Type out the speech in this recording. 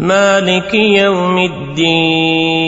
مالك يوم الدين.